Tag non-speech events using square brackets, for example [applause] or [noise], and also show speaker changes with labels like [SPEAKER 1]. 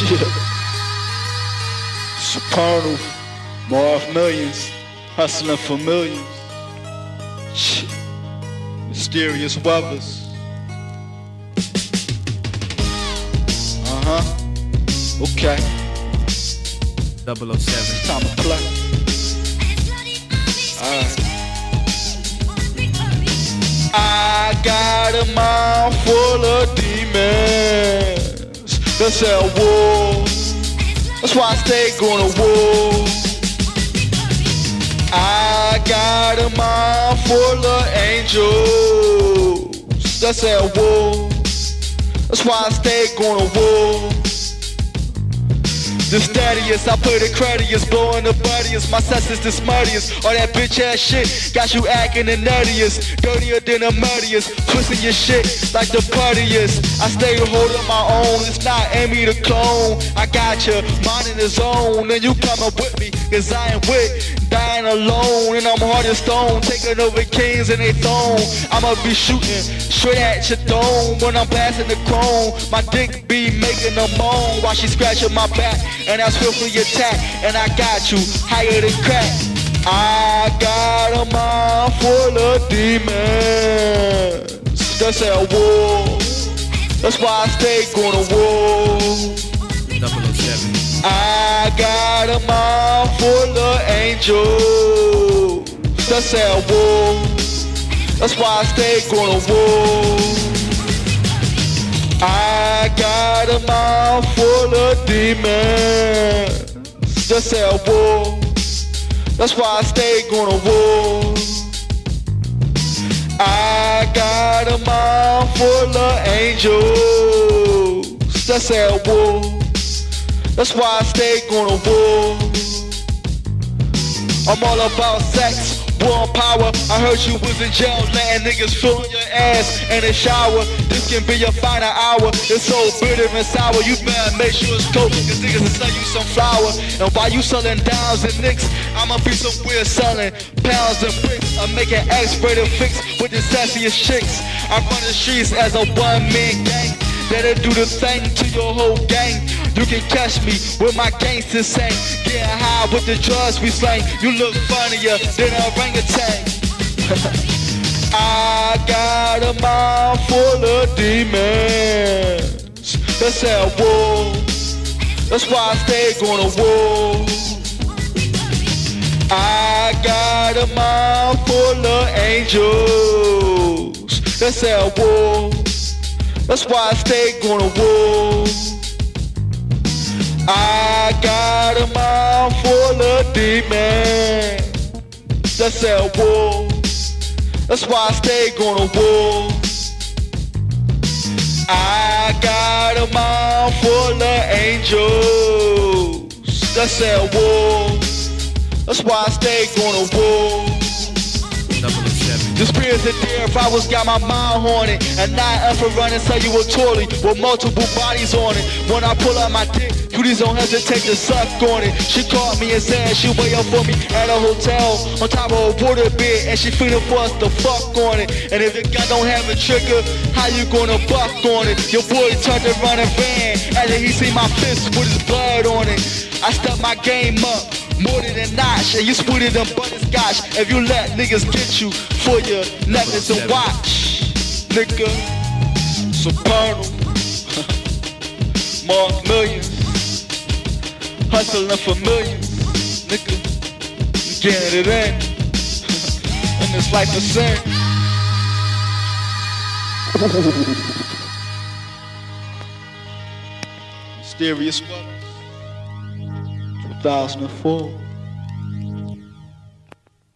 [SPEAKER 1] Shit. Supernal, Marv Millions, hustling for millions. Shit. Mysterious weathers. Uh huh. Okay.
[SPEAKER 2] 007.
[SPEAKER 1] Time to play. Alright. I That's at war. That's why I stay going to war. I got a mind full of angels. That's at war. That's why I stay going to war. The steadiest, I play the crediest, blowing the buddiest, my senses the smuttiest. All that bitch ass shit got you acting the nuttiest, dirtier than the muddiest, twisting your shit like the puttiest. I stay holding my own, it's not Amy the clone. I got you, mind in the zone, and you coming with me, cause I ain't with alone, and I'm hard as stone, taking over kings and they throne. I'ma be shooting straight at your dome when I'm blasting the chrome. My dick be making a moan while she scratching my back, and I swiftly attack, and I got you higher than crack. I got a mind full of demons. That's at war. That's why I stay going to war.
[SPEAKER 2] 007.
[SPEAKER 1] I got a mind full of angels. That's at war. That's why I stay to war. I got a mind full of demons. That's at war. That's why I stay to war. I got a mind full of angels. That's at war. That's why I stay going to war. I'm all about sex, war power. I heard you was in jail, letting niggas fill your ass in the shower. This can be your final hour. It's so bitter and sour. You better make sure it's cold, cause niggas will sell you some flour. And while you selling dimes and nicks, I'ma be somewhere selling pounds and bricks. I'm making X-rated fix with the sassiest chicks. I run the streets as a one-man gang. That'll do the thing to your whole gang. You can catch me with my gangsters sing. Getting high with the drugs we slang. You look funnier than a orangutan. [laughs] I got a mind full of demons. That's at war. That's why I stay going to war. I got a mind full of angels. That's at war. That's why I stay going to war. Demons. That's. That's why I stay going to war. I got a mind full of angels. That's at war. That's why I stay going to war.
[SPEAKER 2] 007.
[SPEAKER 1] The spirits of death, I was got my mind haunted. And not up for running, you a trolley with multiple bodies on it. When I pull out my dick, cuties don't hesitate to suck on it. She called me and said she wait up for me at a hotel on top of a water bed, and she feeling for us to fuck on it. And if your gun don't have a trigger, how you gonna buck on it? Your boy turned around a van after he see my fist with his blood on it. I stepped my game up. More than a notch, and you sweeter than butterscotch if you let niggas get you for your necklace to watch. Nigga, Soprano, [laughs] Marv Millions, hustling for millions. Nigga, getting it in, [laughs] and it's like a sin. [laughs] Mysterious Weathers, 2004.